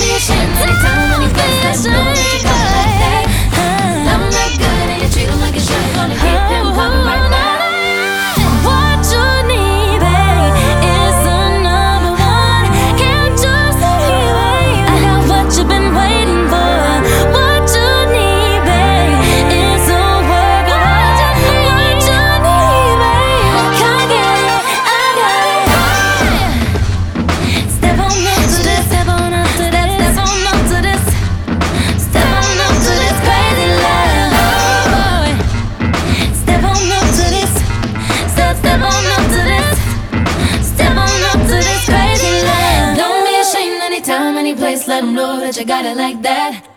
你现在才你 place, let them know that you got it like that.